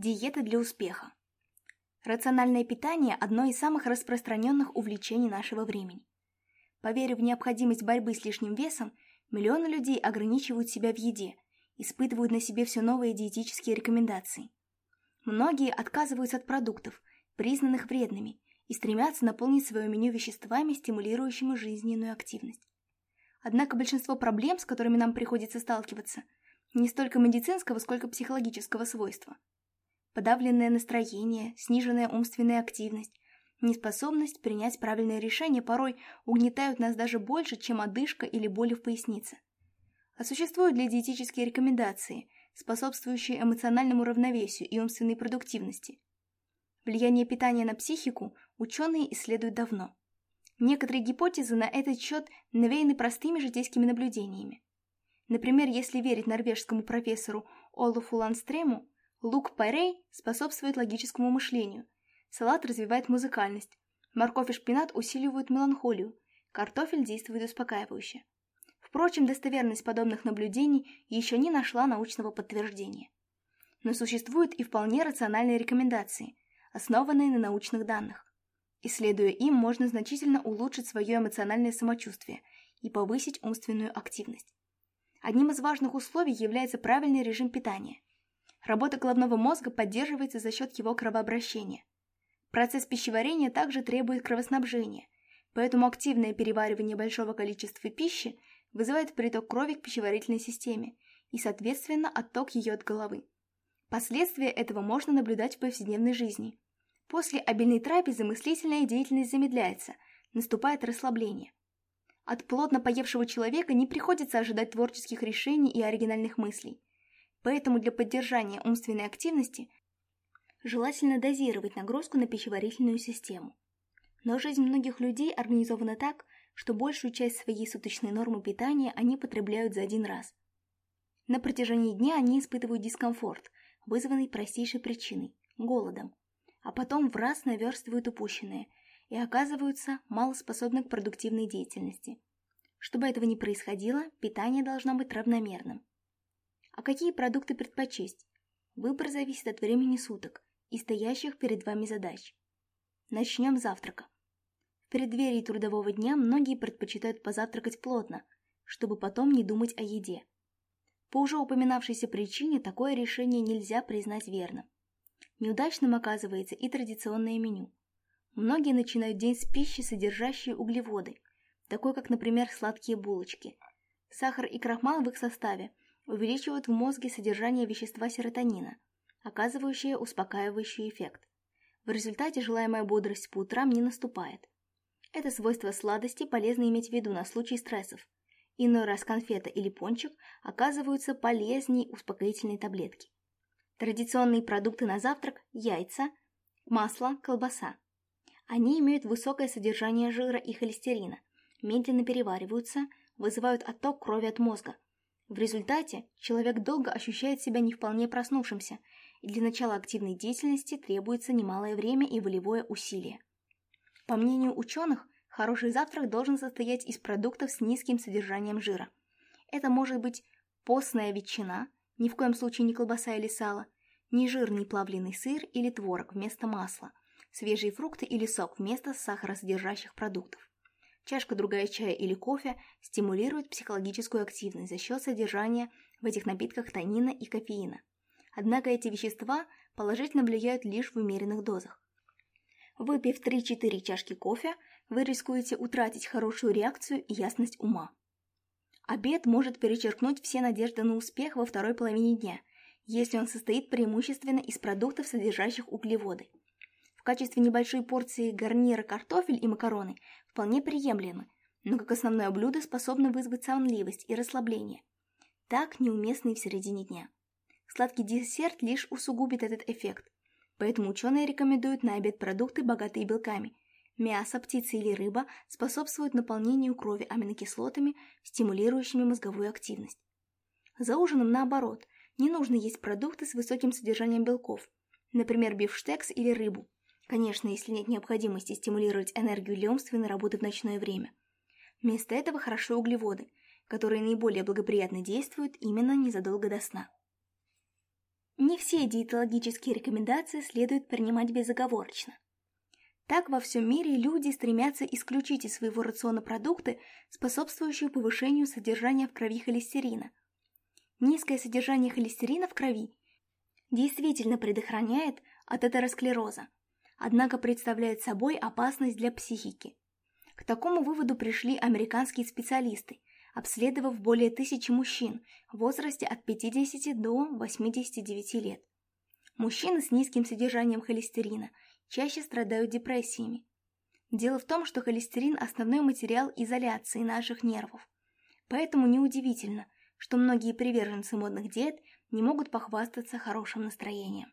Диета для успеха. Рациональное питание – одно из самых распространенных увлечений нашего времени. Поверив в необходимость борьбы с лишним весом, миллионы людей ограничивают себя в еде, испытывают на себе все новые диетические рекомендации. Многие отказываются от продуктов, признанных вредными, и стремятся наполнить свое меню веществами, стимулирующими жизненную активность. Однако большинство проблем, с которыми нам приходится сталкиваться, не столько медицинского, сколько психологического свойства – подавленное настроение, сниженная умственная активность, неспособность принять правильное решение порой угнетают нас даже больше, чем одышка или боли в пояснице. А существуют ли диетические рекомендации, способствующие эмоциональному равновесию и умственной продуктивности? Влияние питания на психику ученые исследуют давно. Некоторые гипотезы на этот счет навеяны простыми житейскими наблюдениями. Например, если верить норвежскому профессору Олафу Ланстрему, Лук-порей способствует логическому мышлению, салат развивает музыкальность, морковь и шпинат усиливают меланхолию, картофель действует успокаивающе. Впрочем, достоверность подобных наблюдений еще не нашла научного подтверждения. Но существуют и вполне рациональные рекомендации, основанные на научных данных. Исследуя им, можно значительно улучшить свое эмоциональное самочувствие и повысить умственную активность. Одним из важных условий является правильный режим питания – Работа головного мозга поддерживается за счет его кровообращения. Процесс пищеварения также требует кровоснабжения, поэтому активное переваривание большого количества пищи вызывает приток крови к пищеварительной системе и, соответственно, отток ее от головы. Последствия этого можно наблюдать в повседневной жизни. После обильной трапезы мыслительная деятельность замедляется, наступает расслабление. От плотно поевшего человека не приходится ожидать творческих решений и оригинальных мыслей. Поэтому для поддержания умственной активности желательно дозировать нагрузку на пищеварительную систему. Но жизнь многих людей организована так, что большую часть своей суточной нормы питания они потребляют за один раз. На протяжении дня они испытывают дискомфорт, вызванный простейшей причиной – голодом, а потом в раз наверстывают упущенное и оказываются малоспособны к продуктивной деятельности. Чтобы этого не происходило, питание должно быть равномерным – а какие продукты предпочесть. Выбор зависит от времени суток и стоящих перед вами задач. Начнем с завтрака. В преддверии трудового дня многие предпочитают позавтракать плотно, чтобы потом не думать о еде. По уже упоминавшейся причине такое решение нельзя признать верным. Неудачным оказывается и традиционное меню. Многие начинают день с пищи, содержащей углеводы, такой как, например, сладкие булочки. Сахар и крахмал в их составе увеличивают в мозге содержание вещества серотонина, оказывающее успокаивающий эффект. В результате желаемая бодрость по утрам не наступает. Это свойство сладости полезно иметь в виду на случай стрессов. Иной раз конфета или пончик оказываются полезней успокоительной таблетки. Традиционные продукты на завтрак – яйца, масло, колбаса. Они имеют высокое содержание жира и холестерина, медленно перевариваются, вызывают отток крови от мозга – в результате человек долго ощущает себя не вполне проснувшимся, и для начала активной деятельности требуется немалое время и волевое усилие. По мнению ученых, хороший завтрак должен состоять из продуктов с низким содержанием жира. Это может быть постная ветчина, ни в коем случае не колбаса или сало, не жирный плавленый сыр или творог вместо масла, свежие фрукты или сок вместо сахаросодержащих продуктов. Чашка-другая чая или кофе стимулирует психологическую активность за счет содержания в этих напитках танина и кофеина. Однако эти вещества положительно влияют лишь в умеренных дозах. Выпив 3-4 чашки кофе, вы рискуете утратить хорошую реакцию и ясность ума. Обед может перечеркнуть все надежды на успех во второй половине дня, если он состоит преимущественно из продуктов, содержащих углеводы качестве небольшой порции гарнира картофель и макароны вполне приемлемы, но как основное блюдо способны вызвать сонливость и расслабление. Так неуместный в середине дня. Сладкий десерт лишь усугубит этот эффект, поэтому ученые рекомендуют на обед продукты, богатые белками. Мясо, птица или рыба способствуют наполнению крови аминокислотами, стимулирующими мозговую активность. За ужином наоборот, не нужно есть продукты с высоким содержанием белков, например, бифштекс или рыбу, Конечно, если нет необходимости стимулировать энергию для умственной работы в ночное время. Вместо этого хороши углеводы, которые наиболее благоприятно действуют именно незадолго до сна. Не все диетологические рекомендации следует принимать безоговорочно. Так во всем мире люди стремятся исключить из своего рациона продукты, способствующие повышению содержания в крови холестерина. Низкое содержание холестерина в крови действительно предохраняет от атеросклероза, однако представляет собой опасность для психики. К такому выводу пришли американские специалисты, обследовав более тысячи мужчин в возрасте от 50 до 89 лет. Мужчины с низким содержанием холестерина чаще страдают депрессиями. Дело в том, что холестерин – основной материал изоляции наших нервов. Поэтому неудивительно, что многие приверженцы модных диет не могут похвастаться хорошим настроением.